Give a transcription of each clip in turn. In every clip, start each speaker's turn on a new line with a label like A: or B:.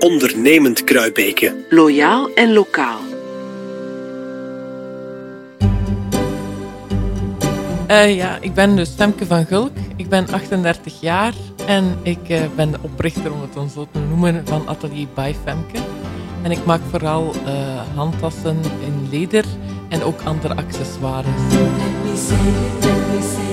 A: ondernemend Kruibeke.
B: Loyaal en lokaal.
C: Uh, ja, ik ben dus Femke van Gulk. Ik ben 38 jaar en ik uh, ben de oprichter, om het dan zo te noemen, van Atelier by Femke. En ik maak vooral uh, handtassen in leder en ook andere accessoires. Let me say it, let me say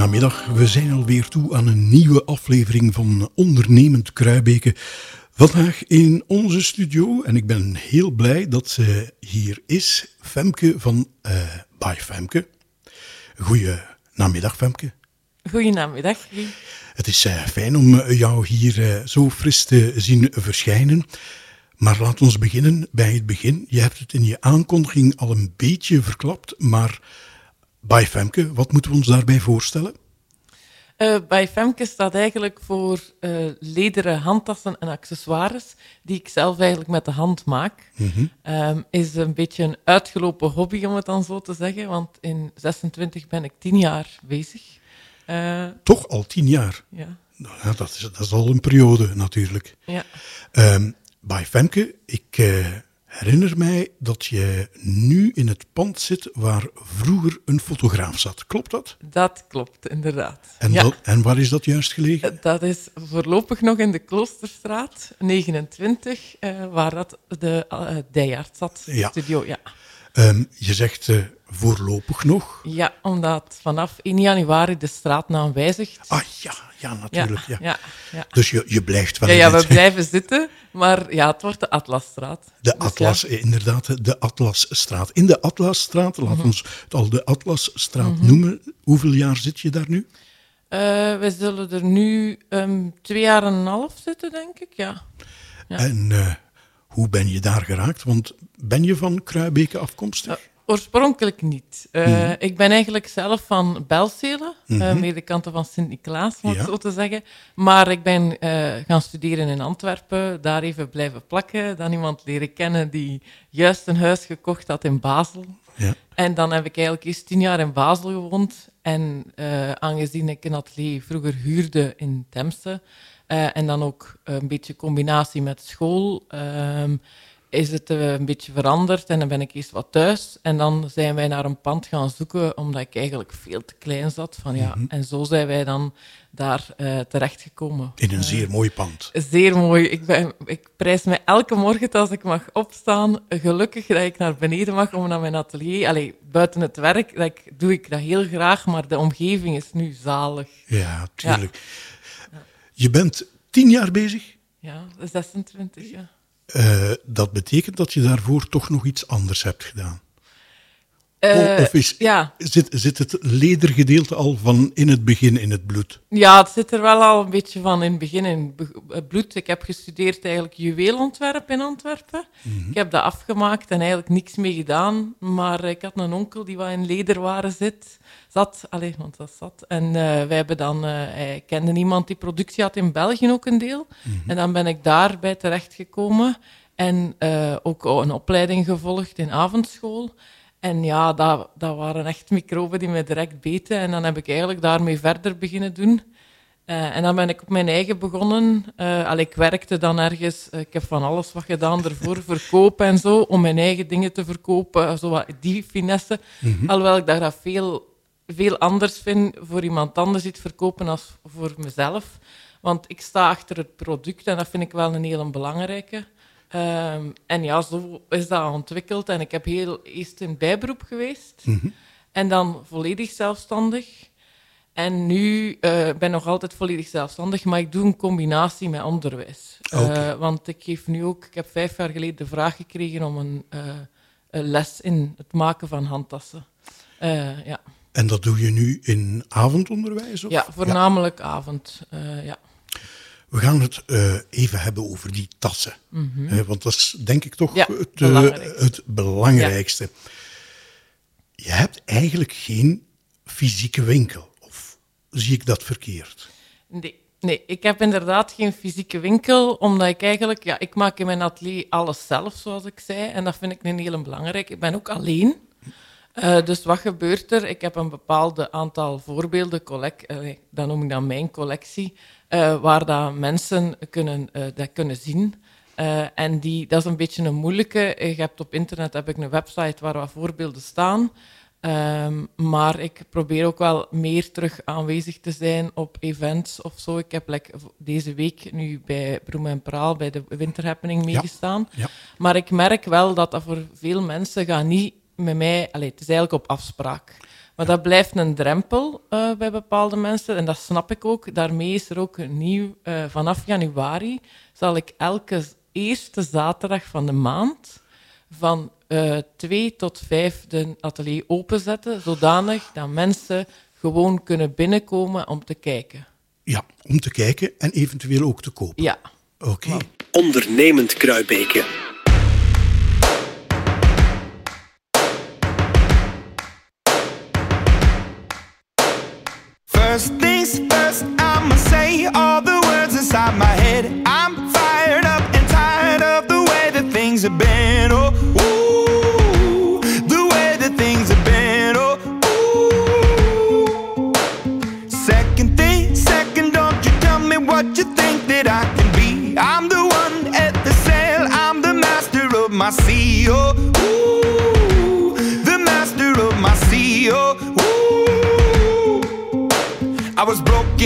D: namiddag. We zijn alweer toe aan een nieuwe aflevering van Ondernemend Kruibeke. Vandaag in onze studio, en ik ben heel blij dat ze hier is, Femke van uh, By Femke. Goeie namiddag, Femke.
C: Goedenamiddag.
D: Het is uh, fijn om eh, jou hier uh, zo fris te zien verschijnen. Maar laat ons beginnen bij het begin. Je hebt het in je aankondiging al een beetje verklapt, maar bij Femke, wat moeten we ons daarbij voorstellen?
E: Uh, bij Femke staat eigenlijk voor uh, lederen handtassen en accessoires, die ik zelf eigenlijk met de hand maak. Mm um, is een beetje een uitgelopen hobby, om het dan zo te zeggen, want in 26 ben ik tien jaar bezig.
D: Uh, Toch al tien jaar?
E: Ja.
D: Nou, ja, dat, is, dat is al een periode natuurlijk.
E: Ja.
D: Um, bij Femke, ik herinner mij dat je nu in het pand zit waar vroeger een fotograaf zat. Klopt dat?
E: Dat klopt, inderdaad.
D: En,
E: ja.
D: dat, en waar is dat juist gelegen?
E: Dat is voorlopig nog in de Kloosterstraat 29, uh, waar dat de uh, Dijaard zat,
D: Ja.
E: studio. Ja.
D: Um, je zegt uh, voorlopig nog.
E: Ja, omdat vanaf 1 januari de straatnaam wijzigt.
D: Ah ja, ja natuurlijk. Ja,
E: ja.
D: Dus je, je blijft wel
E: Ja, we blijven zitten, maar ja, het wordt de Atlasstraat.
D: De
E: Dus
D: Atlas,
E: ja.
D: eh, inderdaad, de Atlasstraat. In de Atlasstraat, laat
E: Mhm.
D: ons het al de Atlasstraat noemen. Hoeveel jaar zit je daar nu?
E: Eh, we zullen er nu ehm, twee jaar en een half zitten, denk ik. Ja. Ja.
D: En eh, hoe ben je daar geraakt? Want ben je van Kruibeke afkomstig?
E: Oorspronkelijk niet. Eh,
D: Mhm.
E: Ik ben eigenlijk zelf van Belzele, eh medekanten van Sint-Niklaas, om
D: Ja.
E: het zo te zeggen. Maar ik ben eh, gaan studeren in Antwerpen, daar even blijven plakken. Dan iemand leren kennen die juist een huis gekocht had in Basel.
D: Ja.
E: En dan heb ik eigenlijk eerst tien jaar in Basel gewoond. En aangezien ik een atelier vroeger huurde in Temse, en dan ook een beetje combinatie met school, ehm, is het eh, een beetje veranderd. En dan ben ik eerst wat thuis. En dan zijn wij naar een pand gaan zoeken, omdat ik eigenlijk veel te klein zat. Van, ja, En zo zijn wij dan daar eh, terechtgekomen.
D: In een zeer mooi pand.
E: Zeer mooi. Ik, ben, ik prijs me elke morgen als ik mag opstaan. Gelukkig dat ik naar beneden mag om naar mijn atelier. Allee, buiten het werk dat ik, doe ik dat heel graag, maar de omgeving is nu zalig.
D: Ja, tuurlijk. Je bent tien jaar bezig.
E: Ja, 26, ja.
D: Eh, dat betekent dat je daarvoor toch nog iets anders hebt gedaan.
E: Eh,
D: of is,
E: ja.
D: zit, zit het ledergedeelte al van in het begin in het bloed?
E: ja, het zit er wel al een beetje van in het begin in eh, bloed. Ik heb gestudeerd eigenlijk juweelontwerp in Antwerpen. Ik heb dat afgemaakt en eigenlijk niks mee gedaan. Maar ik had een onkel die wat in lederwaren zit, zat. Allee, want dat zat. En eh, wij hebben dan... eh, hij kende iemand die productie had in België ook een deel. En dan ben ik daarbij terechtgekomen. En ook een opleiding gevolgd in avondschool. En ja, dat, dat waren echt microben die mij direct beten. En dan heb ik eigenlijk daarmee verder beginnen doen. Eh, en dan ben ik op mijn eigen begonnen. Eh allee, ik werkte dan ergens, eh, ik heb van alles wat gedaan ervoor, verkopen en zo, om mijn eigen dingen te verkopen, zo wat die finesse. Alhoewel ik dat veel, veel anders vind voor iemand anders iets verkopen als voor mezelf. Want ik sta achter het product en dat vind ik wel een hele belangrijke. Ehm, en ja, zo is dat ontwikkeld. En ik heb heel eerst in bijberoep geweest. En dan volledig zelfstandig. En nu eh, ben ik nog altijd volledig zelfstandig, maar ik doe een combinatie met onderwijs. Eh, want ik geef nu ook, ik heb vijf jaar geleden de vraag gekregen om een, eh, een les in het maken van handtassen. Ja.
D: En dat doe je nu in avondonderwijs? Of?
E: ja, voornamelijk avond. eh, ja.
D: We gaan het eh, even hebben over die tassen. Eh, want dat is denk ik toch
E: Ja,
D: het, eh,
E: belangrijkste.
D: het belangrijkste. Je hebt eigenlijk geen fysieke winkel. Of zie ik dat verkeerd?
E: Nee, nee, ik heb inderdaad geen fysieke winkel, omdat ik eigenlijk, ja, ik maak in mijn atelier alles zelf, zoals ik zei, en dat vind ik een hele belangrijk. Ik ben ook alleen. Eh, dus wat gebeurt er? Ik heb een bepaald aantal voorbeelden, collect, dat noem ik dan mijn collectie, eh, waar dat mensen kunnen, eh, dat kunnen zien. Eh, en die, dat is een beetje een moeilijke. Je hebt op internet heb ik een website waar wat voorbeelden staan. Ehm, maar ik probeer ook wel meer terug aanwezig te zijn op events of zo. Ik heb like, deze week nu bij Broem en Praal bij de Winter Happening meegestaan.
D: Ja.
E: Maar ik merk wel dat dat voor veel mensen gaat niet met mij... Allee, het is eigenlijk op afspraak. Maar dat blijft een drempel eh, bij bepaalde mensen. En dat snap ik ook. Daarmee is er ook een nieuw... eh, vanaf januari zal ik elke eerste zaterdag van de maand van eh 2 tot 5 de atelier openzetten, zodanig dat mensen gewoon kunnen binnenkomen om te kijken.
D: Ja, om te kijken en eventueel ook te kopen.
E: Ja.
D: Oké.
A: Ondernemend Kruibeke.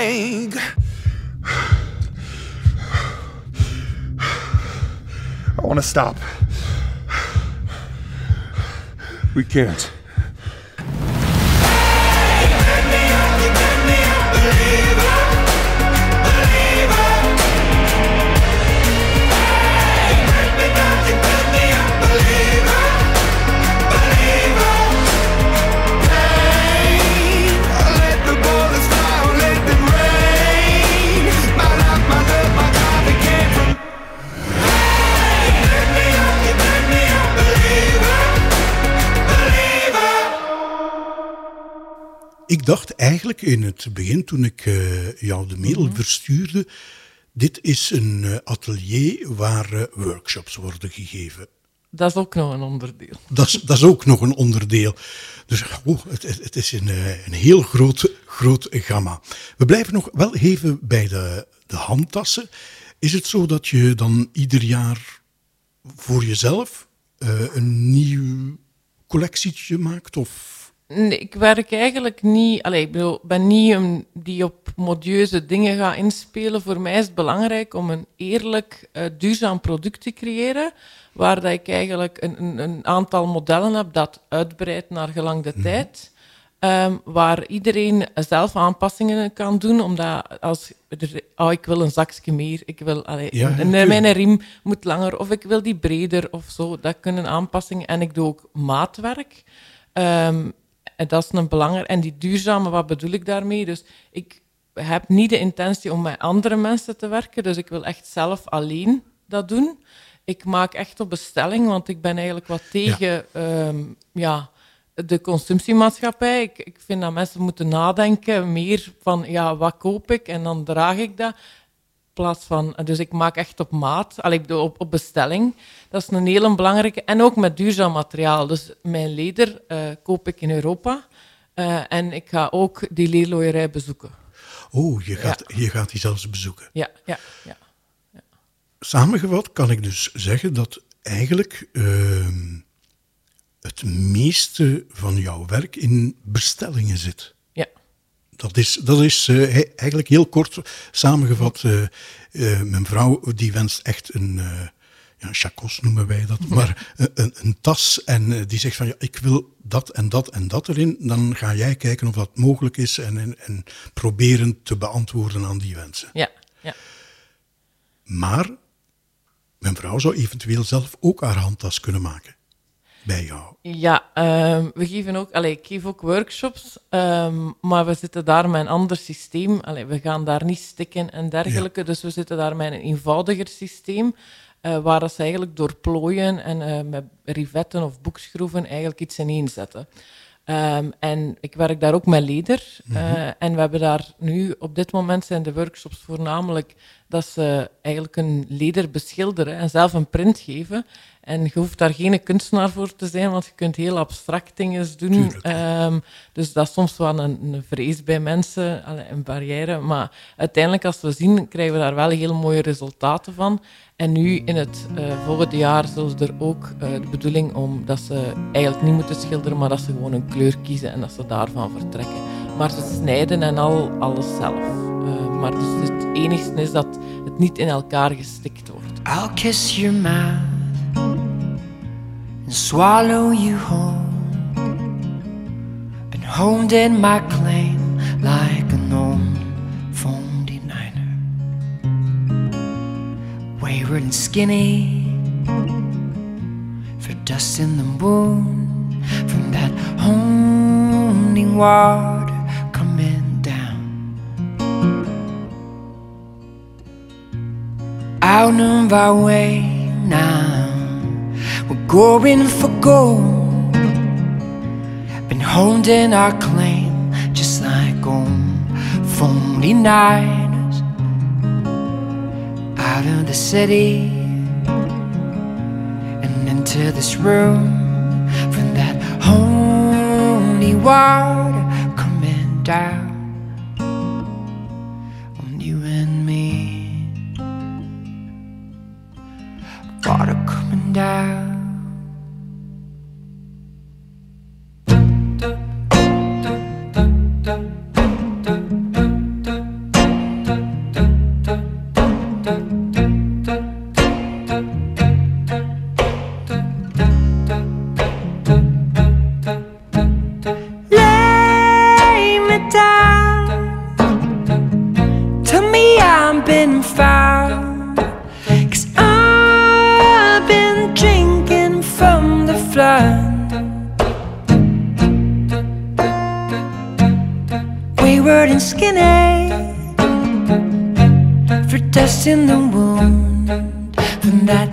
F: like.
G: I want to stop. We can't.
D: Dacht eigenlijk in het begin, toen ik eh, jou de mail verstuurde, dit is een eh, atelier waar eh, workshops worden gegeven.
E: Dat is ook nog een onderdeel.
D: Dat is, dat is ook nog een onderdeel. Dus oh, het, het is een, een heel groot, groot gamma. We blijven nog wel even bij de, de handtassen. Is het zo dat je dan ieder jaar voor jezelf een nieuw collectietje maakt? Of
E: Nee, ik werk eigenlijk niet... Allee, ik bedoel, ben niet een die op modieuze dingen gaat inspelen. Voor mij is het belangrijk om een eerlijk, eh, duurzaam product te creëren, waar dat ik eigenlijk een, een, een aantal modellen heb dat uitbreidt naar gelang de tijd. Ehm, waar iedereen zelf aanpassingen kan doen, omdat als oh, ik wil een zakje meer, ik wil, allee,
D: Ja,
E: en
D: natuurlijk.
E: mijn riem moet langer, of ik wil die breder of zo. Dat kunnen aanpassingen. En ik doe ook maatwerk. Ehm, en dat is een belangrijk. En die duurzame, wat bedoel ik daarmee? Dus ik heb niet de intentie om met andere mensen te werken, dus ik wil echt zelf alleen dat doen. Ik maak echt op bestelling, want ik ben eigenlijk wat tegen ehm, ja, de consumptiemaatschappij. Ik, ik vind dat mensen moeten nadenken meer van ja, wat koop ik en dan draag ik dat. Plaats van, dus ik maak echt op maat, ik doe op, op bestelling. Dat is een hele belangrijke. En ook met duurzaam materiaal. Dus mijn leder eh, koop ik in Europa. Eh, en ik ga ook die leerlooierij bezoeken.
D: oh, je gaat, je gaat die zelfs bezoeken.
E: Ja, ja, ja.
D: Samengevat kan ik dus zeggen dat eigenlijk ehm, het meeste van jouw werk in bestellingen zit. Dat is, dat is eh, eigenlijk heel kort samengevat. eh, eh, mijn vrouw die wenst echt een, ja, chacos noemen wij dat, maar een, een tas en die zegt van ja, ik wil dat en dat en dat erin, dan ga jij kijken of dat mogelijk is en, en, en proberen te beantwoorden aan die wensen.
E: Ja, ja.
D: Maar mijn vrouw zou eventueel zelf ook haar handtas kunnen maken. Bij jou.
E: Ja, ehm, we geven ook, allee, ik geef ook workshops, ehm, maar we zitten daar met een ander systeem. Allee, we gaan daar niet stikken en dergelijke, dus we zitten daar met een eenvoudiger systeem, eh, waar dat ze eigenlijk door plooien en eh, met rivetten of boekschroeven eigenlijk iets ineenzetten. Ehm, en ik werk daar ook met leder. eh, en we hebben daar nu, op dit moment zijn de workshops voornamelijk dat ze eigenlijk een leder beschilderen en zelf een print geven. En je hoeft daar geen kunstenaar voor te zijn, want je kunt heel abstract dingen doen. Ehm, dus dat is soms wel een, een vrees bij mensen, een barrière. Maar uiteindelijk, als we zien, krijgen we daar wel heel mooie resultaten van. En nu in het eh, volgende jaar zullen ze er ook eh, de bedoeling om dat ze eigenlijk niet moeten schilderen, maar dat ze gewoon een kleur kiezen en dat ze daarvan vertrekken. Maar ze snijden en al alles zelf. Eh, maar dus het enigste is dat het niet in elkaar gestikt wordt.
H: I'll kiss your mouth and swallow you whole. Been honed in my claim like an old phone denier. Wayward and skinny for dust in the moon from that honing water coming down. out of our way now. Going for gold. Been holding our claim just like phony niners. Out of the city and into this room from that holy water coming down Wayward and skinny for dust in the wound. From that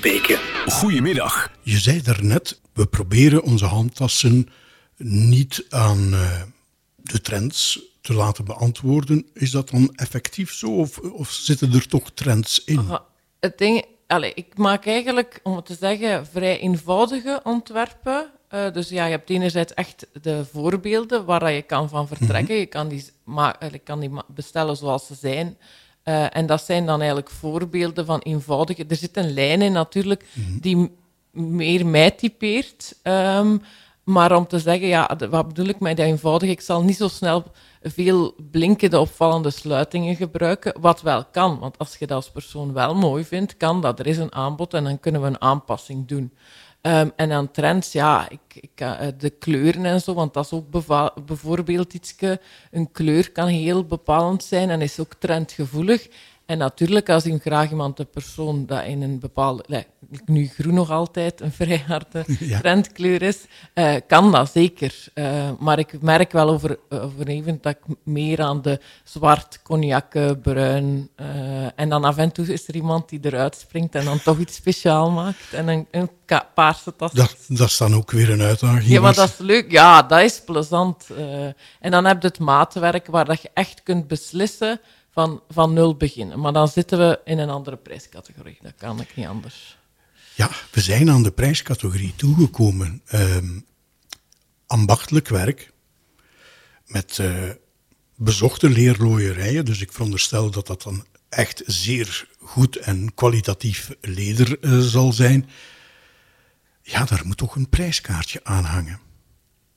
A: Kruibeke.
G: Goedemiddag.
D: Je zei daarnet, we proberen onze handtassen niet aan eh, de trends te laten beantwoorden. Is dat dan effectief zo of, of zitten er toch trends in?
E: Ah, Het ding, allee, ik maak eigenlijk, om het te zeggen, vrij eenvoudige ontwerpen. Eh, dus ja, je hebt enerzijds echt de voorbeelden waar dat je kan van vertrekken. Je kan die, ma- je kan die ma- bestellen zoals ze zijn. Eh, en dat zijn dan eigenlijk voorbeelden van eenvoudige... Er zit een lijn in natuurlijk die m- meer mij typeert. Ehm, maar om te zeggen, ja, wat bedoel ik met dat eenvoudig? Ik zal niet zo snel veel blinkende, opvallende sluitingen gebruiken, wat wel kan. Want als je dat als persoon wel mooi vindt, kan dat. Er is een aanbod en dan kunnen we een aanpassing doen. Ehm, en aan trends, ja, ik, ik, eh, de kleuren en zo, want dat is ook bijvoorbeeld iets. Een kleur kan heel bepalend zijn en is ook trendgevoelig. En natuurlijk, als ik graag iemand, een persoon dat in een bepaalde, nu groen nog altijd een vrij harde
D: Ja.
E: trendkleur is, eh, kan dat zeker. Eh, maar ik merk wel over, over even dat ik meer aan de zwart, cognac, bruin. eh, en dan af en toe is er iemand die eruit springt en dan toch iets speciaal maakt. En een, een paarse tas.
D: Dat, dat is dan ook weer een uitdaging.
E: Ja, maar
D: was.
E: dat is leuk. Ja, dat is plezant. en dan heb je het maatwerk waar dat je echt kunt beslissen van, van nul beginnen. Maar dan zitten we in een andere prijscategorie. Dat kan ik niet anders.
D: Ja, we zijn aan de prijscategorie toegekomen. Ehm, ambachtelijk werk met eh, bezochte leerlooierijen. Dus ik veronderstel dat dat dan echt zeer goed en kwalitatief leder eh, zal zijn. Ja, daar moet toch een prijskaartje aan hangen.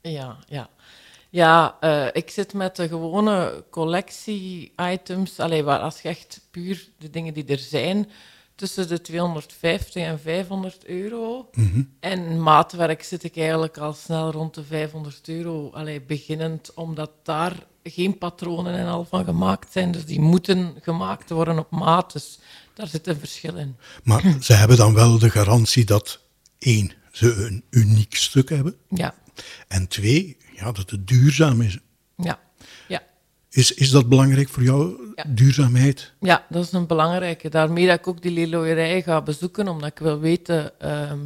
E: Ja, ja. Ja, eh, ik zit met de gewone collectie-items. Waar als je echt puur de dingen die er zijn, tussen de 250 en 500 euro. En maatwerk zit ik eigenlijk al snel rond de 500 euro. Allee, beginnend, omdat daar geen patronen en al van gemaakt zijn. Dus die moeten gemaakt worden op maat. Dus daar zit een verschil in.
D: Maar ze hebben dan wel de garantie dat één, ze een uniek stuk hebben.
E: Ja,
D: En twee, ja, dat het duurzaam is.
E: ja, ja.
D: Is, is dat belangrijk voor jou,
E: Ja.
D: duurzaamheid?
E: Ja, dat is een belangrijke. Daarmee dat ik ook die leerlooierij ga bezoeken, omdat ik wil weten... ehm,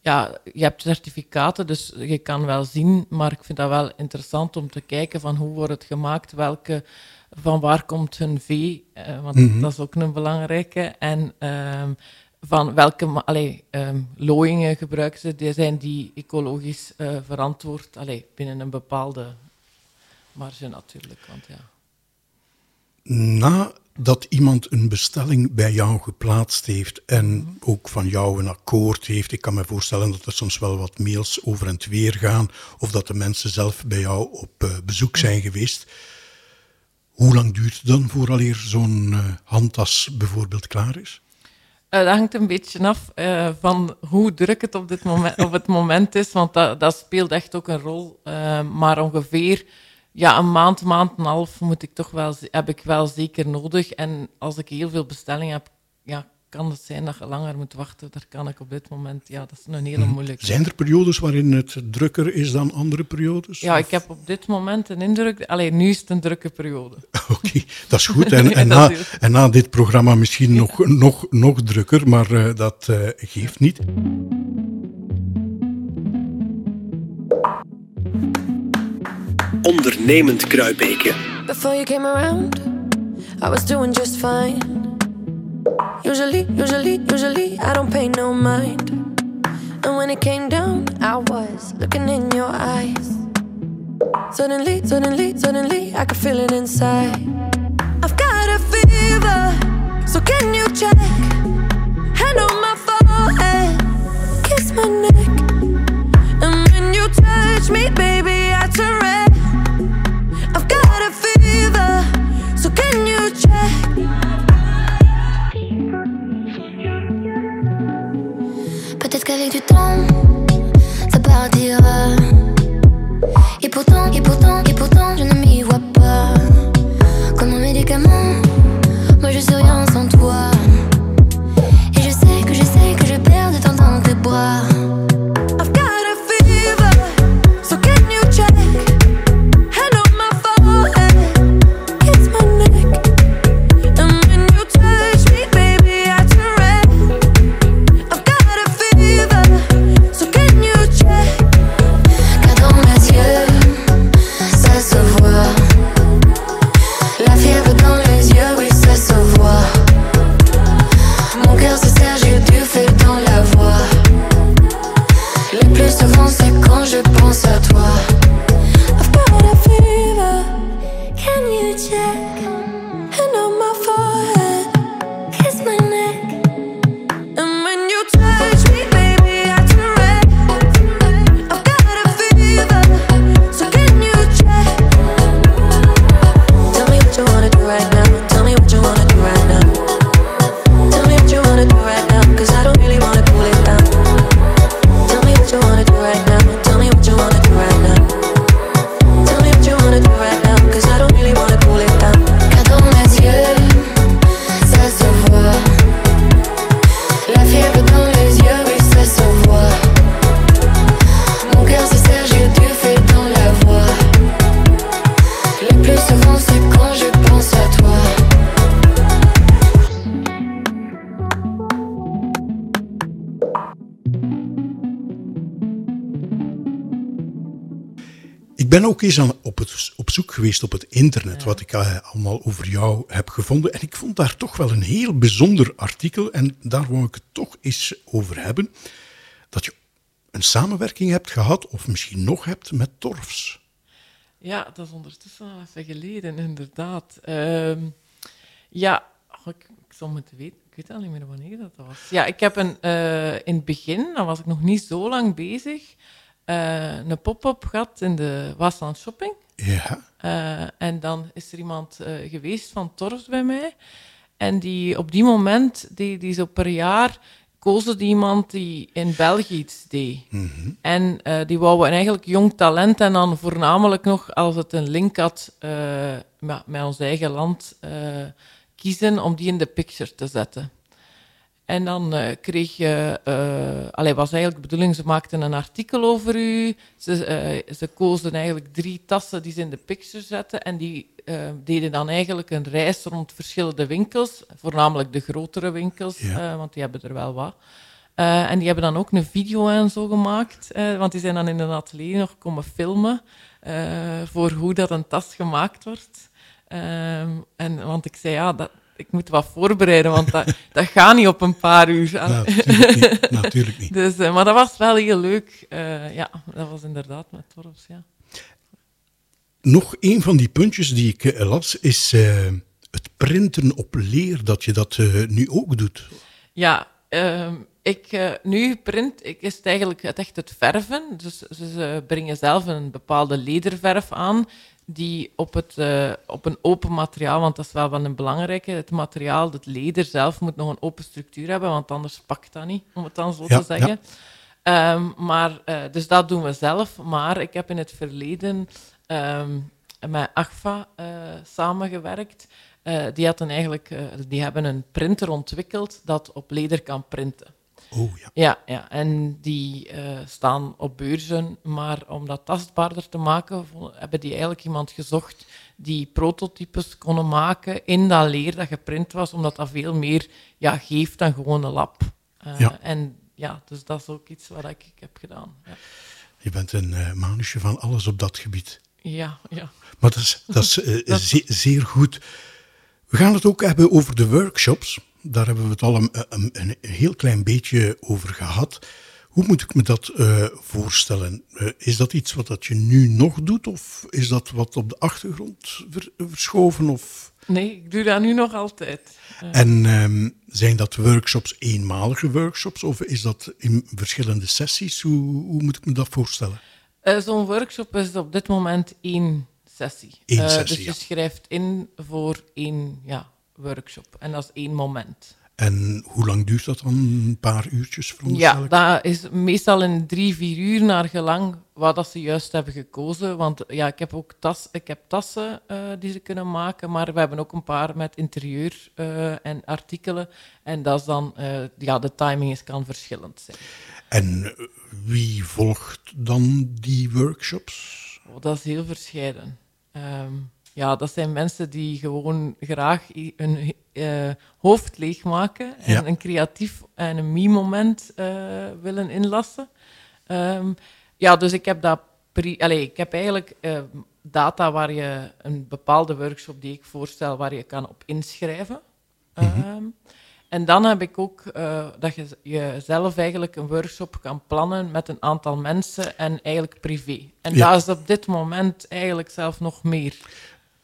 E: ja, je hebt certificaten, dus je kan wel zien, maar ik vind dat wel interessant om te kijken van hoe wordt het gemaakt, welke, van waar komt hun vee, eh, want dat is ook een belangrijke. En ehm, van welke allee, looiingen gebruiken ze, die zijn die ecologisch eh, verantwoord, allee, binnen een bepaalde marge natuurlijk. Want ja.
D: Nadat iemand een bestelling bij jou geplaatst heeft en ook van jou een akkoord heeft, ik kan me voorstellen dat er soms wel wat mails over en het weer gaan, of dat de mensen zelf bij jou op eh, bezoek zijn geweest. Hoe lang duurt het dan vooraleer zo'n eh, handtas bijvoorbeeld klaar is?
E: Eh, dat hangt een beetje af eh, van hoe druk het op, dit moment, op het moment is, want dat, dat speelt echt ook een rol. Eh, maar ongeveer ja, een maand, maand en een half moet ik toch wel, heb ik wel zeker nodig. En als ik heel veel bestellingen heb, ja, kan het zijn dat je langer moet wachten. Daar kan ik op dit moment, ja, dat is een hele moeilijke.
D: Zijn er periodes waarin het drukker is dan andere periodes?
E: Ja, ik heb op dit moment een indruk, alleen nu is het een drukke periode.
D: Oké, dat is goed. En, en, na,
E: is-
D: en na dit programma misschien nog, nog, nog drukker, maar eh, dat eh, geeft niet.
A: Ondernemend Kruibeke.
I: Before you came around, I was doing just fine. Usually, usually, usually, I don't pay no mind. And when it came down, I was looking in your eyes. Suddenly, suddenly, suddenly, I could feel it inside. I've got a fever, so can you check? Hand on my forehead, kiss my neck. And when you touch me, baby, I turn
J: Du temps, ça partira. Et pourtant, et pourtant, et pourtant, je ne m'y vois pas. Comme un médicament, moi je suis rien sans toi. Et je sais que je sais que je perds de temps dans tes bras.
D: Wat ik eh, allemaal over jou heb gevonden. En ik vond daar toch wel een heel bijzonder artikel. En daar wou ik het toch eens over hebben. Dat je een samenwerking hebt gehad, of misschien nog hebt, met Torfs.
E: Ja, dat is ondertussen al even geleden, inderdaad. Ehm, ja, ik, ik zou moeten weten, ik weet al niet meer wanneer dat was. Ja, ik heb een, eh, in het begin, dan was ik nog niet zo lang bezig, eh, een pop-up gehad in de Waasland Shopping.
D: Ja,
E: Eh, en dan is er iemand eh, geweest van Torfs bij mij. En die op die moment, die, die zo per jaar, kozen die iemand die in België iets deed. En eh, die wouden eigenlijk jong talent en dan voornamelijk nog, als het een link had met, met ons eigen land, kiezen om die in de picture te zetten. En dan eh, kreeg je, eh allee, was eigenlijk de bedoeling, ze maakten een artikel over u. Ze, eh, ze kozen eigenlijk drie tassen die ze in de picture zetten. En die deden dan eigenlijk een reis rond verschillende winkels, voornamelijk de grotere winkels,
D: Ja.
E: want die hebben er wel wat. En die hebben dan ook een video en zo gemaakt, want die zijn dan in een atelier nog komen filmen voor hoe dat een tas gemaakt wordt. Ehm, en, want ik zei, ja, dat, ik moet wat voorbereiden, want dat, dat gaat niet op een paar uur.
D: natuurlijk niet. natuurlijk niet.
E: Dus, eh, maar dat was wel heel leuk. Eh, ja, dat was inderdaad met Torfs, ja.
D: Nog een van die puntjes die ik eh, las, is het printen op leer, dat je dat nu ook doet.
E: Ja, ehm, ik, nu print ik, is het eigenlijk het echt het verven. Dus ze, ze brengen zelf een bepaalde lederverf aan die op, het, eh, op een open materiaal, want dat is wel wel een belangrijke, het materiaal, het leder zelf moet nog een open structuur hebben, want anders pakt dat niet, om het dan zo
D: Ja,
E: te zeggen. Ehm, maar, eh, dus dat doen we zelf. Maar ik heb in het verleden ehm, met Agfa eh, samengewerkt. Die, hadden eigenlijk, die hebben een printer ontwikkeld dat op leder kan printen.
D: Oh ja.
E: Ja, ja. en die eh, staan op beurzen. Maar om dat tastbaarder te maken, hebben die eigenlijk iemand gezocht die prototypes konden maken in dat leer dat geprint was, omdat dat veel meer ja, geeft dan gewoon een lab. Eh,
D: Ja.
E: En ja, dus dat is ook iets wat ik, heb gedaan. Ja,
D: Je bent een uh, manusje van alles op dat gebied.
E: ja. ja.
D: Maar dat is, dat is ze zeer goed. We gaan het ook hebben over de workshops. Daar hebben we het al een, een, een heel klein beetje over gehad. Hoe moet ik me dat uh, voorstellen? Uh, is dat iets wat dat je nu nog doet? Of is dat wat op de achtergrond ver, verschoven? Of...
E: Nee, ik doe dat nu nog altijd.
D: Uh. En um, zijn dat workshops eenmalige workshops? Of is dat in verschillende sessies? Hoe, hoe moet ik me dat voorstellen?
E: Zo'n workshop is op dit moment één sessie.
D: Eén sessie
E: dus je schrijft in voor één ja, workshop. En dat is één moment.
D: En hoe lang duurt dat dan? Een paar uurtjes?
E: Ja, dat is meestal in drie, vier uur naar gelang wat dat ze juist hebben gekozen. Want ja, ik heb ook tas, ik heb tassen uh, die ze kunnen maken, maar we hebben ook een paar met interieur uh, en artikelen. En dat is dan, uh, ja, de timing is, kan verschillend zijn.
D: En wie volgt dan die workshops?
E: Oh, dat is heel verscheiden. Um, ja, dat zijn mensen die gewoon graag hun uh, hoofd leegmaken en ja. een creatief en een me-moment uh, willen inlassen. Um, ja, dus ik heb dat. Allee, ik heb eigenlijk uh, data waar je een bepaalde workshop die ik voorstel, waar je kan op inschrijven. Mm -hmm. um, en dan heb ik ook uh, dat je jezelf eigenlijk een workshop kan plannen met een aantal mensen en eigenlijk privé. En
D: ja.
E: dat is op dit moment eigenlijk zelf nog meer.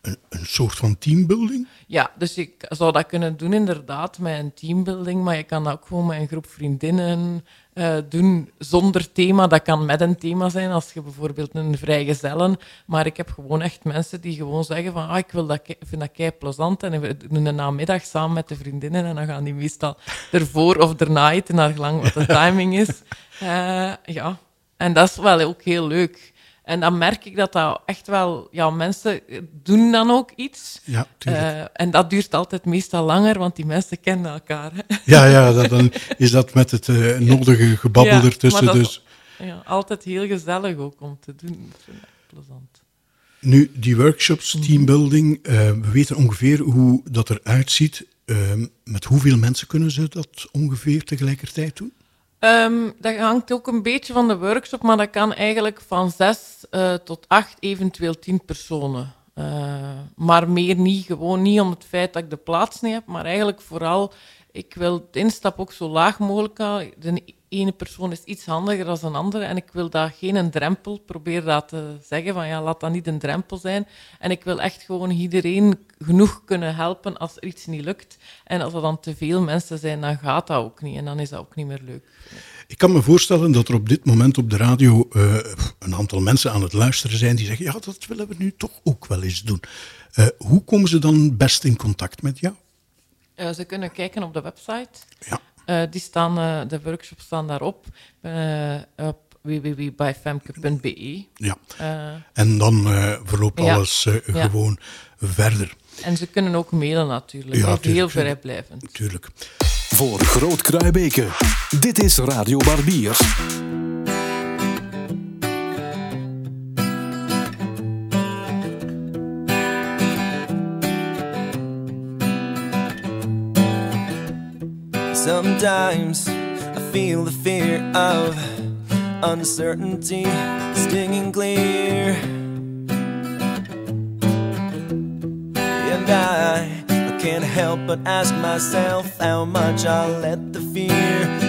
D: Een, soort van teambuilding?
E: Ja, dus ik zou dat kunnen doen inderdaad met een teambuilding, maar je kan dat ook gewoon met een groep vriendinnen eh, doen zonder thema. Dat kan met een thema zijn, als je bijvoorbeeld een vrijgezellen. Maar ik heb gewoon echt mensen die gewoon zeggen van ah, ik wil dat, vind dat kei plezant en we doen een namiddag samen met de vriendinnen en dan gaan die meestal ervoor of erna eten, naar gelang wat de timing is. Eh, ja, en dat is wel ook heel leuk. En dan merk ik dat dat echt wel... Ja, mensen doen dan ook iets.
D: Ja, tuurlijk.
E: Eh, en dat duurt altijd meestal langer, want die mensen kennen elkaar. Hè.
D: Ja, ja dat, dan is dat met het eh, nodige gebabbel
E: Ja,
D: ertussen.
E: dat
D: Dus.
E: Ja, altijd heel gezellig ook om te doen. Plezant.
D: Nu, die workshops, teambuilding, eh, we weten ongeveer hoe dat eruit ziet. Met hoeveel mensen kunnen ze dat ongeveer tegelijkertijd doen?
E: Ehm, dat hangt ook een beetje van de workshop, maar dat kan eigenlijk van zes eh, tot acht, eventueel tien personen. Eh, maar meer niet, gewoon niet om het feit dat ik de plaats niet heb, maar eigenlijk vooral, ik wil de instap ook zo laag mogelijk houden. De ene persoon is iets handiger dan een andere en ik wil daar geen een drempel, probeer dat te zeggen, van ja, laat dat niet een drempel zijn. En ik wil echt gewoon iedereen genoeg kunnen helpen als er iets niet lukt. En als er dan te veel mensen zijn, dan gaat dat ook niet en dan is dat ook niet meer leuk.
D: Ik kan me voorstellen dat er op dit moment op de radio eh, een aantal mensen aan het luisteren zijn die zeggen, ja, dat willen we nu toch ook wel eens doen. Eh, hoe komen ze dan best in contact met jou?
E: Eh, ze kunnen kijken op de website.
D: Ja.
E: Eh, die staan, eh, de workshops staan daarop. eh op www.byfemke.be.
D: Ja.
E: Eh,
D: En dan eh, verloopt
E: Ja.
D: alles eh,
E: Ja.
D: gewoon verder.
E: en ze kunnen ook mailen natuurlijk.
D: Ja, tuurlijk,
E: heel vrijblijvend.
D: Tuurlijk.
K: Voor Groot Kruibeke. Dit is Radio Barbiers.
L: Sometimes I feel the fear of uncertainty stinging clear. And I, I can't help but ask myself how much I'll let the fear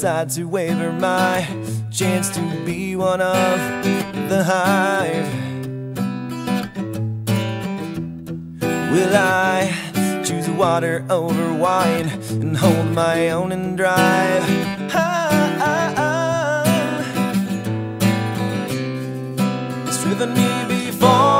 L: decide to waver my chance to be one of the hive, will I choose water over wine and hold my own and drive? It's driven me before,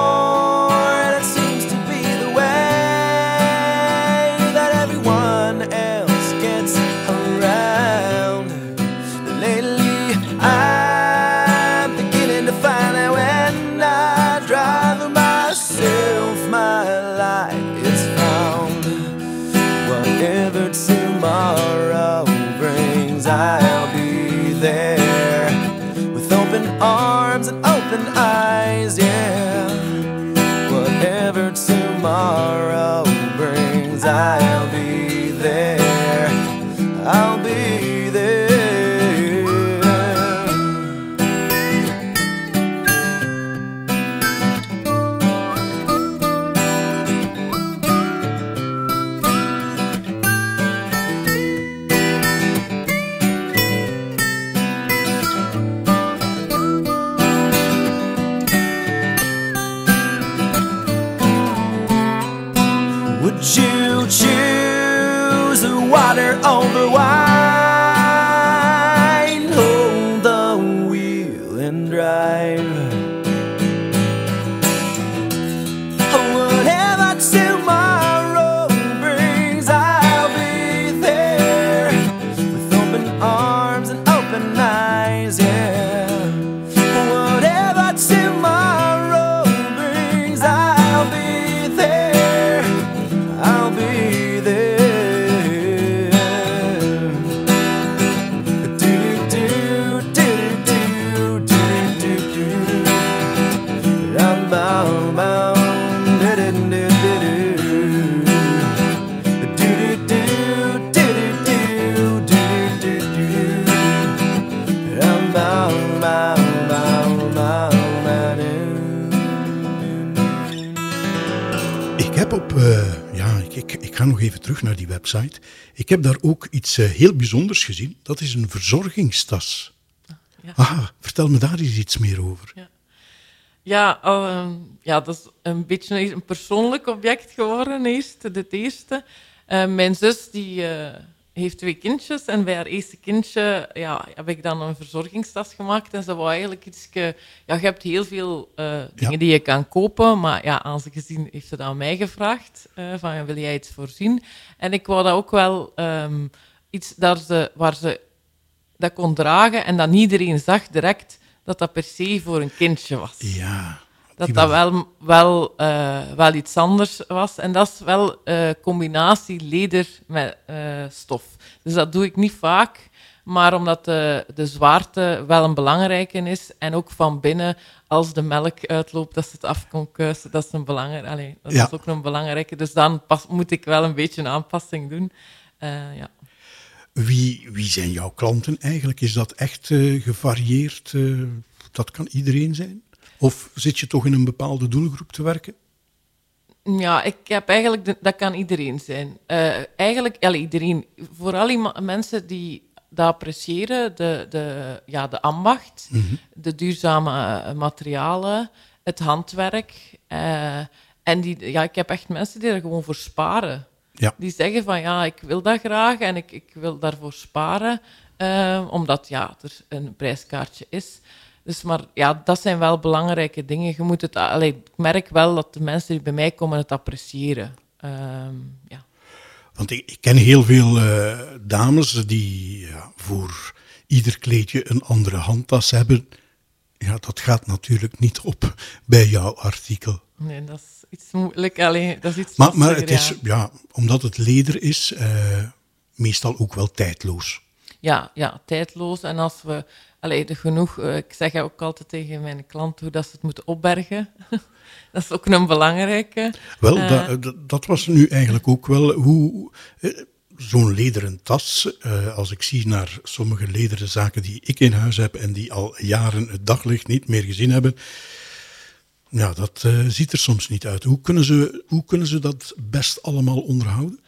D: even terug naar die website. Ik heb daar ook iets eh, heel bijzonders gezien. Dat is een verzorgingstas.
E: Ja.
D: Vertel me daar eens iets meer over.
E: Ja, ehm, ja, dat is een beetje een persoonlijk object geworden, eerst, het eerste. Eh, mijn zus die, eh, heeft twee kindjes en bij haar eerste kindje ja, heb ik dan een verzorgingstas gemaakt. En ze wou eigenlijk iets... Ja, je hebt heel veel eh, dingen die je kan kopen, maar ja, aan ze gezien heeft ze dat aan mij gevraagd, eh, van wil jij iets voorzien? En ik wou dat ook wel ehm, iets dat ze, waar ze dat kon dragen en dat iedereen zag direct dat dat per se voor een kindje was.
D: Ja.
E: Dat dat
D: wel-
E: wel, eh, wel iets anders was. En dat is wel eh combinatie leder met eh, stof. Dus dat doe ik niet vaak. Maar omdat de, de zwaarte wel een belangrijke is. En ook van binnen, als de melk uitloopt, dat ze het af kon kuisen. Dat is, een belangrijk, dat
D: Ja.
E: is ook een belangrijke. Dus dan pas, moet ik wel een beetje een aanpassing doen. Ja.
D: Wie, wie zijn jouw klanten eigenlijk? Is dat echt gevarieerd? dat kan iedereen zijn? Of zit je toch in een bepaalde doelgroep te werken?
E: Ja, ik heb eigenlijk, de- dat kan iedereen zijn. Eh, eigenlijk, allee, iedereen, vooral ima- mensen die dat appreciëren, de, de, ja, de ambacht, de duurzame eh, materialen, het handwerk. eh, en die, ja, ik heb echt mensen die er gewoon voor sparen.
D: Ja.
E: Die zeggen van ja, ik wil dat graag en ik, ik wil daarvoor sparen, omdat ja, er een prijskaartje is. Dus, maar ja, dat zijn wel belangrijke dingen. Je moet het, allee, ik merk wel dat de mensen die bij mij komen het appreciëren. Ehm, ja.
D: Want ik, ik ken heel veel eh, dames die ja, voor ieder kleedje een andere handtas hebben. Ja, dat gaat natuurlijk niet op bij jouw artikel.
E: Nee, dat is iets moeilijk. Allee, dat is iets
D: Maar, maar het is, ja, omdat het leder is, eh, meestal ook wel tijdloos.
E: Ja, ja, tijdloos. En als we, allee, de genoeg, eh, ik zeg ook altijd tegen mijn klanten hoe dat ze het moeten opbergen. dat is ook een belangrijke.
D: Wel,
E: Eh,
D: da- da- dat was nu eigenlijk ook wel hoe. eh, Zo'n lederen tas, eh, als ik zie naar sommige lederen zaken die ik in huis heb en die al jaren het daglicht niet meer gezien hebben, ja, dat eh, ziet er soms niet uit. Hoe kunnen, ze, hoe kunnen ze dat best allemaal onderhouden?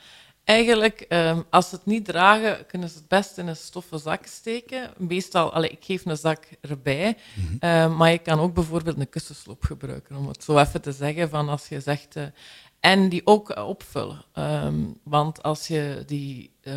E: Eigenlijk, ehm, als ze het niet dragen, kunnen ze het best in een stoffen zak steken. Meestal, allee, ik geef een zak erbij. Eh, maar je kan ook bijvoorbeeld een kussensloop gebruiken, om het zo even te zeggen. Van als je zegt, eh, en die ook eh, opvullen. Ehm, want als je die eh,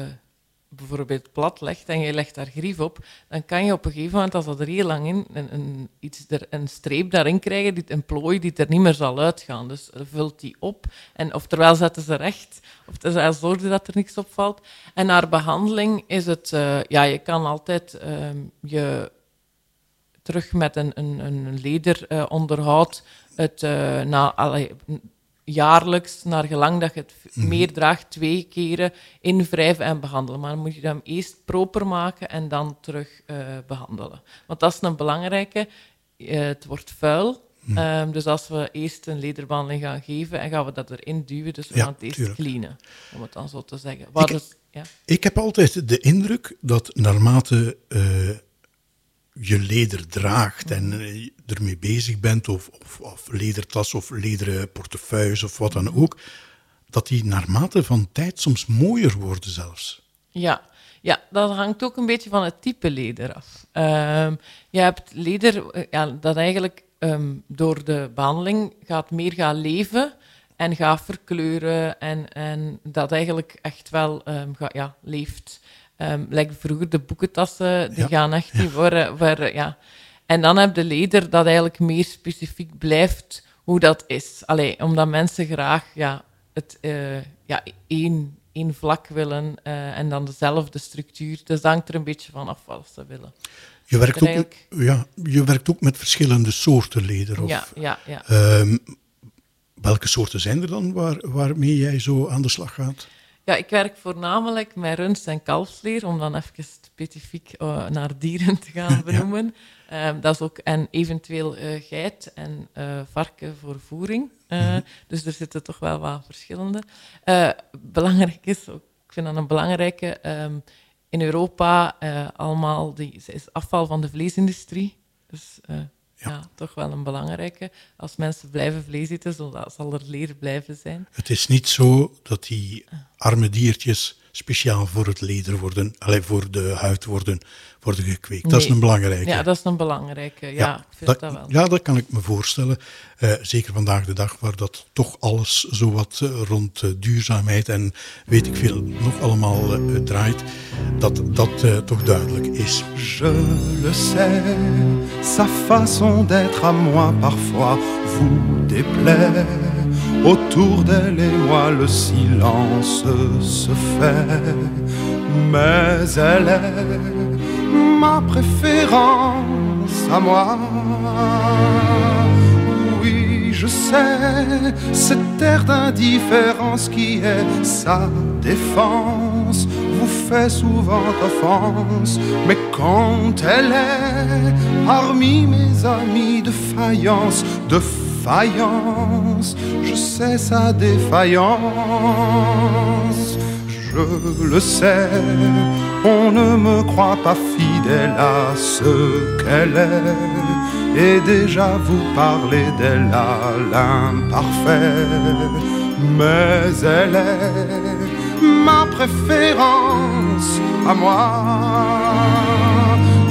E: bijvoorbeeld plat legt en je legt daar grief op, dan kan je op een gegeven moment, als dat er heel lang in, een, een, iets er, een streep daarin krijgen, die, een plooi die er niet meer zal uitgaan. Dus eh, vult die op. En oftewel zetten ze recht, oftewel zorgen dat er niks opvalt. En naar behandeling is het, eh, ja, je kan altijd ehm, je terug met een, een, een lederonderhoud het eh, na, allee, jaarlijks, naar gelang dat je het v- meer draagt, twee keren invrijven en behandelen. Maar dan moet je hem eerst proper maken en dan terug eh, behandelen. Want dat is een belangrijke. Eh, het wordt vuil. Ehm, dus als we eerst een lederbehandeling gaan geven, en gaan we dat erin duwen, dus we
D: Ja,
E: gaan het eerst
D: tuurlijk.
E: cleanen, om het dan zo te zeggen. Wat
D: Ik-
E: is, ja?
D: Ik heb altijd de indruk dat naarmate eh, je leder draagt en eh, ermee bezig bent, of, of, of ledertas of lederen portefeuilles of wat dan ook, dat die naarmate van tijd soms mooier worden zelfs.
E: Ja. ja, dat hangt ook een beetje van het type leder af. Ehm, je hebt leder eh, dat eigenlijk ehm, door de behandeling gaat meer gaan leven en gaat verkleuren en, en dat eigenlijk echt wel ehm, ja, leeft. Like vroeger de boekentassen, die
D: Ja,
E: gaan echt die worden, worden, ja. En dan heb je leder dat eigenlijk meer specifiek blijft hoe dat is. Allee, omdat mensen graag ja, het eh, ja, één, één vlak willen eh, en dan dezelfde structuur. Dus dat hangt er een beetje van af wat ze willen.
D: Je werkt,
E: Er
D: ook,
E: eigenlijk-
D: ja, je werkt ook met verschillende soorten leder. Of,
E: Ja, ja, ja.
D: ehm, welke soorten zijn er dan waar, waarmee jij zo aan de slag gaat?
E: Ja, ik werk voornamelijk met runs- en kalfsleer, om dan even specifiek eh, naar dieren te gaan benoemen. Ehm, dat is ook, en eventueel eh, geit en eh, varken voor voering. Eh, Dus er zitten toch wel wat verschillende. Belangrijk is, ook, ik vind dat een belangrijke, ehm, in Europa allemaal die, is afval van de vleesindustrie. Dus ja. toch wel een belangrijke. Als mensen blijven vlees eten, zal, zal er leer blijven zijn.
D: Het is niet zo dat die arme diertjes speciaal voor het leder worden, alleen voor de huid worden, worden gekweekt. Dat is een belangrijke.
E: Ja, dat is een belangrijke. Ja, ik vind dat, wel.
D: Ja, dat kan ik me voorstellen. Eh, zeker vandaag de dag, waar dat toch alles zo wat eh, rond eh, duurzaamheid en weet ik veel nog allemaal draait, dat dat eh, toch duidelijk is.
M: Je le sais, sa façon d'être à moi parfois vous déplaît. Autour d'elle et moi le silence se fait, mais elle est ma préférence à moi. Oui, je sais, cette air d'indifférence qui est sa défense vous fait souvent offense, mais quand elle est parmi mes amis de faïence, de faïence, je sais sa défaillance. Je le sais, on ne me croit pas fidèle à ce qu'elle est, et déjà vous parlez d'elle à l'imparfait, mais elle est ma préférence à moi.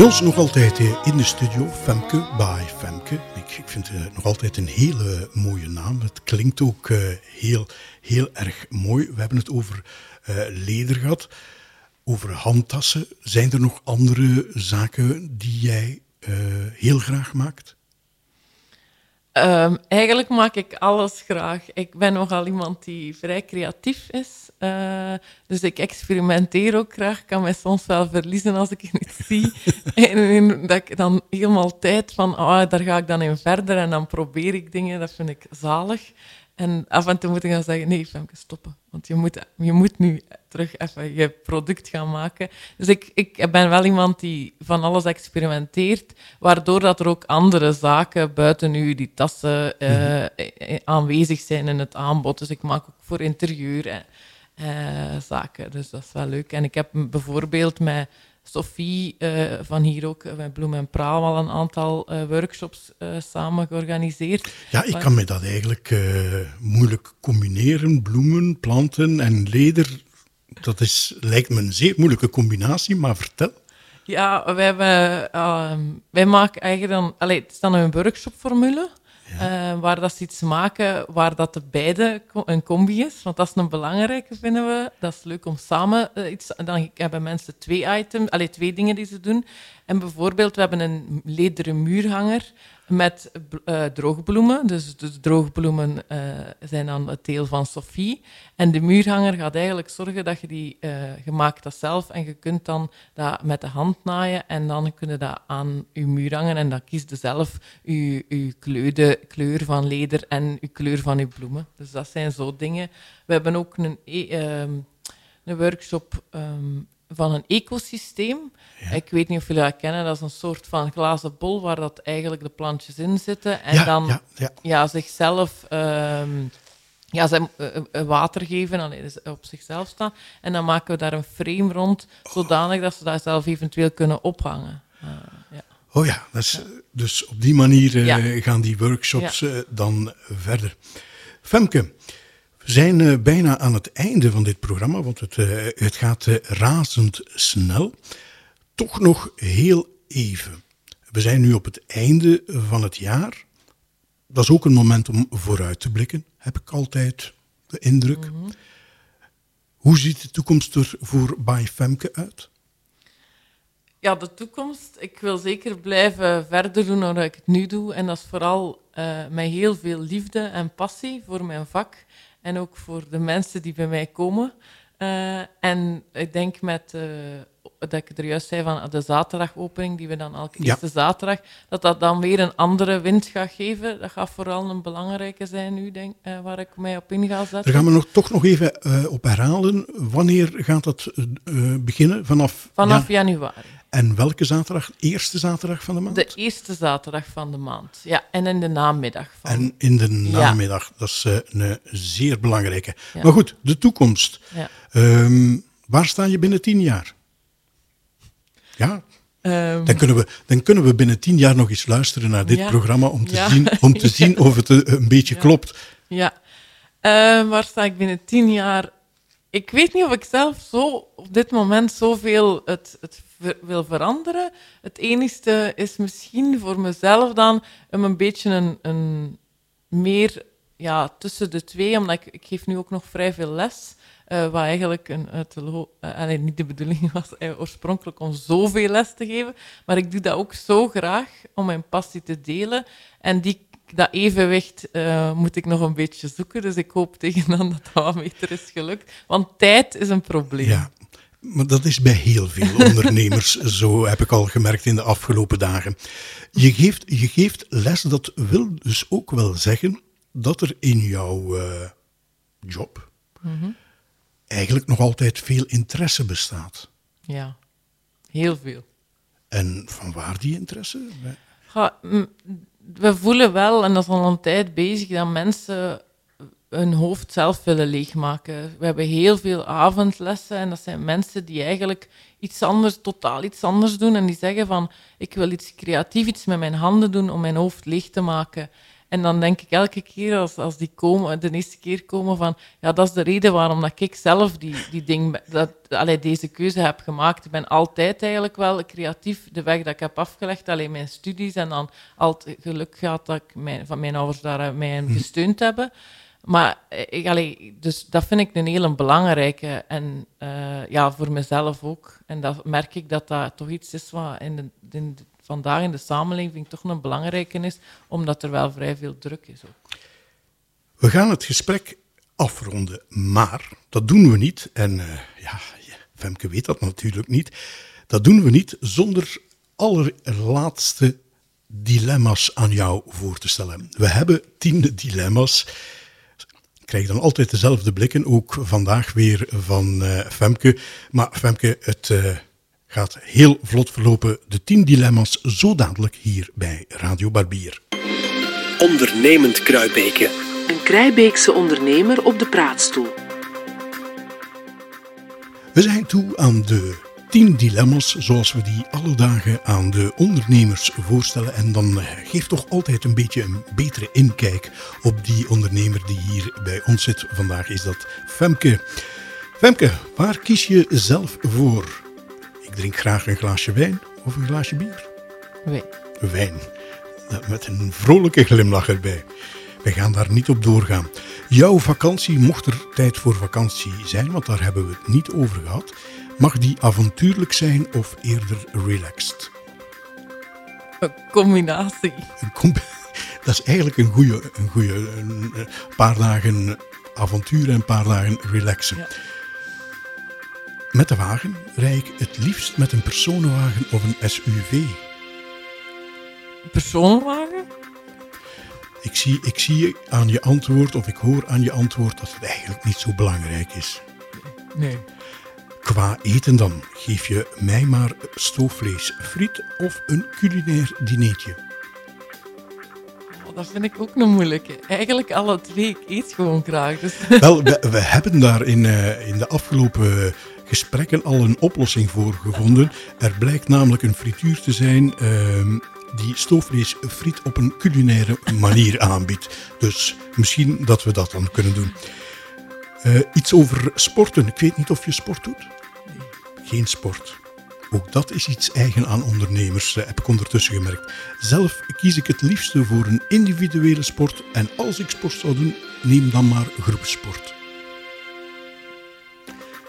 D: Bij ons nog altijd eh, in de studio, Femke by Femke. Ik, vind het nog altijd een hele mooie naam. Het klinkt ook eh, heel, heel erg mooi. We hebben het over eh, leder gehad, over handtassen. Zijn er nog andere zaken die jij eh, heel graag maakt?
E: Ehm, eigenlijk maak ik alles graag. Ik ben nogal iemand die vrij creatief is. eh, dus ik experimenteer ook graag. Ik kan mij soms wel verliezen als ik iets zie. en, en dat ik dan helemaal tijd van, ah, daar ga ik dan in verder. En dan probeer ik dingen. Dat vind ik zalig. En af en toe moet ik dan zeggen, nee, Femke, stoppen. Want je moet, je moet nu terug even je product gaan maken. Dus ik, ik ben wel iemand die van alles experimenteert, waardoor dat er ook andere zaken buiten nu die tassen eh, eh, aanwezig zijn in het aanbod. Dus ik maak ook voor interieur eh, zaken. Dus dat is wel leuk. En ik heb bijvoorbeeld met Sophie eh, van hier ook, eh, bij Bloem en Praal, al een aantal eh, workshops eh, samen georganiseerd.
D: Ja, ik
E: Maar-
D: kan me dat eigenlijk eh, moeilijk combineren. Bloemen, planten en leder. Dat is, lijkt me een zeer moeilijke combinatie, maar vertel.
E: Ja, wij, hebben, ehm, wij maken eigenlijk dan... Allee, het is dan een workshopformule. Eh, waar dat ze iets maken waar dat de beide een combi is. Want dat is een belangrijke, vinden we. Dat is leuk om samen eh, iets... Dan hebben mensen twee items, allee, twee dingen die ze doen. En bijvoorbeeld, we hebben een lederen muurhanger met eh, droogbloemen. Dus de droogbloemen eh, zijn dan het deel van Sophie. En de muurhanger gaat eigenlijk zorgen dat je die... je maakt dat zelf en je kunt dan dat met de hand naaien en dan kun je dat aan je muur hangen en dan kies je zelf je, je kleur, van leder en je kleur van je bloemen. Dus dat zijn zo dingen. We hebben ook een, ehm, een workshop ehm, van een ecosysteem. Ik weet niet of jullie dat kennen, dat is een soort van glazen bol waar dat eigenlijk de plantjes in zitten en
D: Ja,
E: dan
D: ja, ja.
E: ja, zichzelf ehm, ja, ze eh, eh, water geven, allee, dus op zichzelf staan. En dan maken we daar een frame rond, zodanig dat ze daar zelf eventueel kunnen ophangen. Eh, ja.
D: Oh ja, dat is, dus op die manier eh, gaan die workshops dan verder. Femke, zijn eh, bijna aan het einde van dit programma, want het, eh, het gaat eh, razendsnel. Toch nog heel even. We zijn nu op het einde van het jaar. Dat is ook een moment om vooruit te blikken, heb ik altijd de indruk. Hoe ziet de toekomst er voor By Femke uit?
E: ja, de toekomst. Ik wil zeker blijven verder doen dan ik het nu doe. En dat is vooral eh, met heel veel liefde en passie voor mijn vak. En ook voor de mensen die bij mij komen. Eh, en ik denk met, eh, dat ik er juist zei van de zaterdagopening, die we dan elke
D: Ja.
E: eerste zaterdag, dat dat dan weer een andere wind gaat geven. Dat gaat vooral een belangrijke zijn nu, denk, eh, waar ik mij op in ga zetten.
D: Daar gaan we nog, toch nog even op herhalen. Wanneer gaat dat beginnen? Vanaf,
E: Vanaf
D: ja.
E: januari.
D: En welke zaterdag? Eerste zaterdag van de maand?
E: De eerste zaterdag van de maand. Ja, en in de namiddag. Van.
D: En in de
E: Ja.
D: namiddag. Dat is eh, een zeer belangrijke.
E: Ja.
D: Maar goed, de toekomst.
E: Ja.
D: Ehm, waar sta je binnen tien jaar? Ja,
E: Ehm,
D: dan kunnen, we, dan kunnen we binnen tien jaar nog eens luisteren naar dit
E: Ja.
D: programma om te,
E: Ja.
D: zien, om te
E: Ja.
D: zien of het eh, een beetje
E: Ja.
D: klopt.
E: Ja. Eh, waar sta ik binnen tien jaar? Ik weet niet of ik zelf zo op dit moment zoveel het, het wil veranderen. Het enige is misschien voor mezelf dan om een beetje een, een meer ja, tussen de twee, omdat ik, ik geef nu ook nog vrij veel les. eh, wat eigenlijk een, allee, niet de bedoeling was eh, oorspronkelijk om zoveel les te geven. Maar ik doe dat ook zo graag om mijn passie te delen. En die, dat evenwicht moet ik nog een beetje zoeken. Dus ik hoop tegen dan dat dat wat beter is gelukt. Want tijd is een probleem.
D: Maar dat is bij heel veel ondernemers zo, heb ik al gemerkt in de afgelopen dagen. Je geeft, je geeft les, dat wil dus ook wel zeggen dat er in jouw eh, job
E: Mhm.
D: eigenlijk nog altijd veel interesse bestaat.
E: Ja, heel veel.
D: En van waar die interesse?
E: We voelen wel, en dat is al een tijd bezig, dat mensen hun hoofd zelf willen leegmaken. We hebben heel veel avondlessen en dat zijn mensen die eigenlijk iets anders, totaal iets anders doen en die zeggen van ik wil iets creatief, iets met mijn handen doen om mijn hoofd leeg te maken. En dan denk ik elke keer als, als die komen, de eerste keer komen van ja, dat is de reden waarom dat ik zelf die, die ding, dat, allee, deze keuze heb gemaakt. Ik ben altijd eigenlijk wel creatief, de weg dat ik heb afgelegd, alleen mijn studies en dan altijd geluk gehad dat ik mijn, van mijn ouders daar mij gesteund hebben. Maar eh, dus dat vind ik een hele belangrijke. En eh, ja, voor mezelf ook. En dat merk ik dat dat toch iets is wat in de, in vandaag in de samenleving toch een belangrijke is, omdat er wel vrij veel druk is ook.
D: We gaan het gesprek afronden, maar dat doen we niet. En ja, ja, Femke weet dat natuurlijk niet. Dat doen we niet zonder allerlaatste dilemma's aan jou voor te stellen. We hebben tien dilemma's. Ik krijg dan altijd dezelfde blikken, ook vandaag weer van eh, Femke. Maar Femke, het eh, gaat heel vlot verlopen. De tien dilemma's zo dadelijk hier bij Radio Barbier.
A: Ondernemend Kruibeke.
B: Een Krijbeekse ondernemer op de praatstoel.
D: We zijn toe aan de 10 dilemma's zoals we die alle dagen aan de ondernemers voorstellen. En dan eh, geeft toch altijd een beetje een betere inkijk op die ondernemer die hier bij ons zit. Vandaag is dat Femke. Femke, waar kies je zelf voor? Ik drink graag een glaasje wijn of een glaasje bier.
E: Wijn.
D: Wijn. eh, met een vrolijke glimlach erbij. We gaan daar niet op doorgaan. Jouw vakantie, mocht er tijd voor vakantie zijn, want daar hebben we het niet over gehad, mag die avontuurlijk zijn of eerder relaxed?
L: Een combinatie.
D: Een com- Dat is eigenlijk een goede, een goede een, paar dagen avontuur en een paar dagen relaxen.
L: Ja.
D: Met de wagen rijd ik het liefst met een personenwagen of een SUV.
L: Personenwagen?
D: Ik zie, ik zie aan je antwoord, of ik hoor aan je antwoord, dat het eigenlijk niet zo belangrijk is.
L: Nee.
D: Qua eten dan, geef je mij maar stoofvlees, friet of een culinair dineetje.
L: Oh, dat vind ik ook een moeilijke. Eigenlijk alle twee. Ik eet gewoon graag. Dus.
D: Wel, we, we hebben daar in, eh, in de afgelopen gesprekken al een oplossing voor gevonden. Er blijkt namelijk een frituur te zijn ehm, die stoofvlees friet op een culinaire manier aanbiedt. Dus misschien dat we dat dan kunnen doen. Eh, iets over sporten. Ik weet niet of je sport doet. Geen sport. Ook dat is iets eigen aan ondernemers, eh, heb ik ondertussen gemerkt. Zelf kies ik het liefste voor een individuele sport. En als ik sport zou doen, neem dan maar groepsport.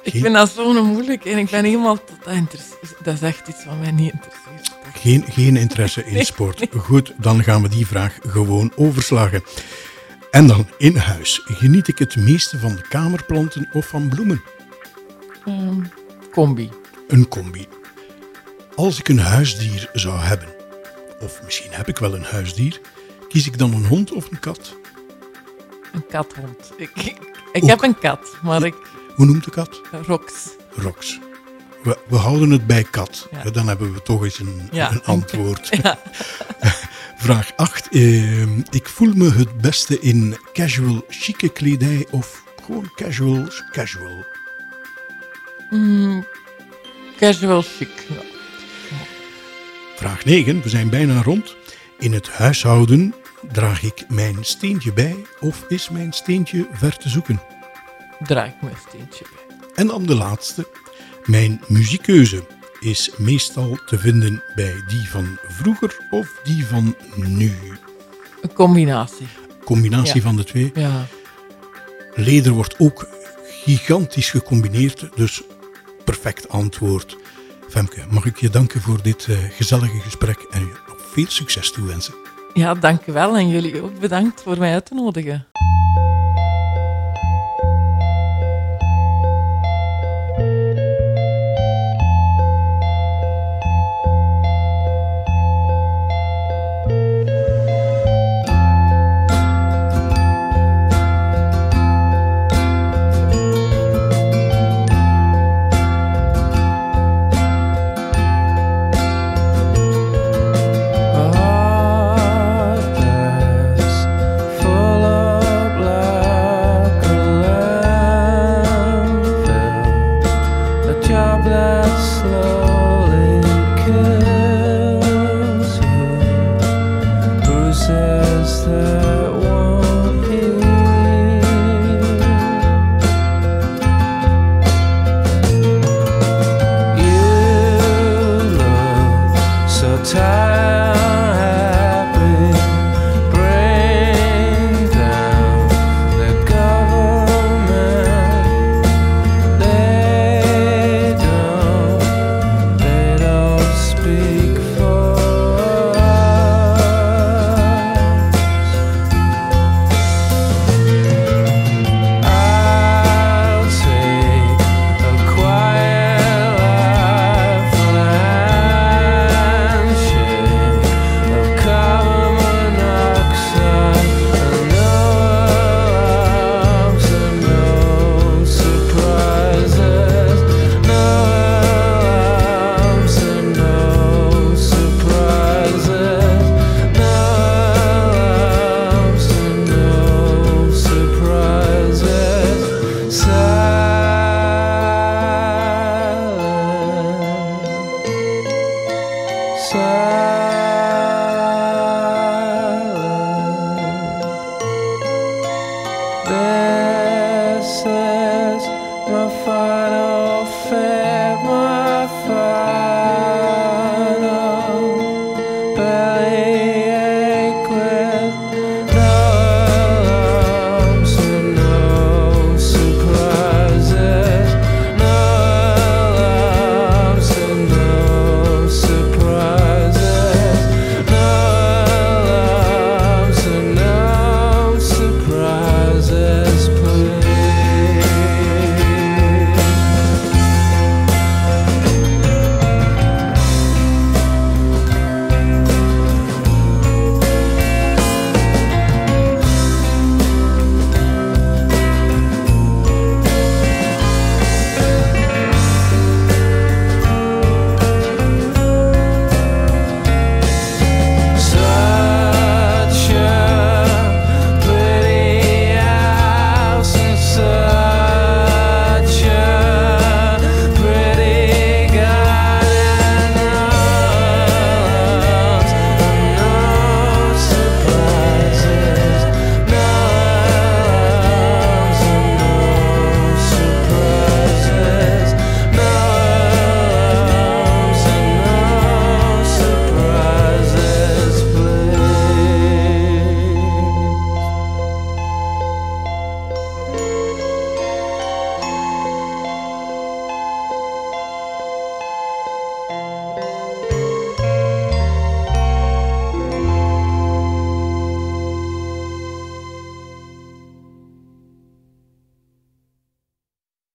L: Ik vind dat zo'n moeilijk en ik ben helemaal tot dat interesse- Dat is echt iets wat mij niet interesseert.
D: Geen, geen interesse in
L: Nee,
D: sport. Goed, dan gaan we die vraag gewoon overslagen. En dan in huis. Geniet ik het meeste van de kamerplanten of van bloemen?
L: Ehm, combi.
D: Een combi. Als ik een huisdier zou hebben, of misschien heb ik wel een huisdier, kies ik dan een hond of een kat?
L: Een kathond. Ik, ik, ik heb een kat, maar ik...
D: Hoe noemt de kat?
L: Rox.
D: Rox. We, we houden het bij kat.
L: Ja,
D: Dan hebben we toch eens een,
L: Ja.
D: een antwoord.
L: Ja.
D: Vraag 8. ik voel me het beste in casual chique kledij of gewoon casual casual.
L: Mm, casual chic. Ja.
D: Vraag 9. We zijn bijna rond. In het huishouden draag ik mijn steentje bij of is mijn steentje ver te zoeken?
L: Draai ik mijn steentje bij.
D: En dan de laatste. Mijn muziekkeuze is meestal te vinden bij die van vroeger of die van nu.
L: Een combinatie.
D: Combinatie
L: Ja.
D: van de twee.
L: Ja.
D: Leder wordt ook gigantisch gecombineerd, dus perfect antwoord. Femke, mag ik je danken voor dit eh, gezellige gesprek en je nog veel succes toewensen.
L: ja, dank u wel. En jullie ook bedankt voor mij uit te nodigen.
N: says my father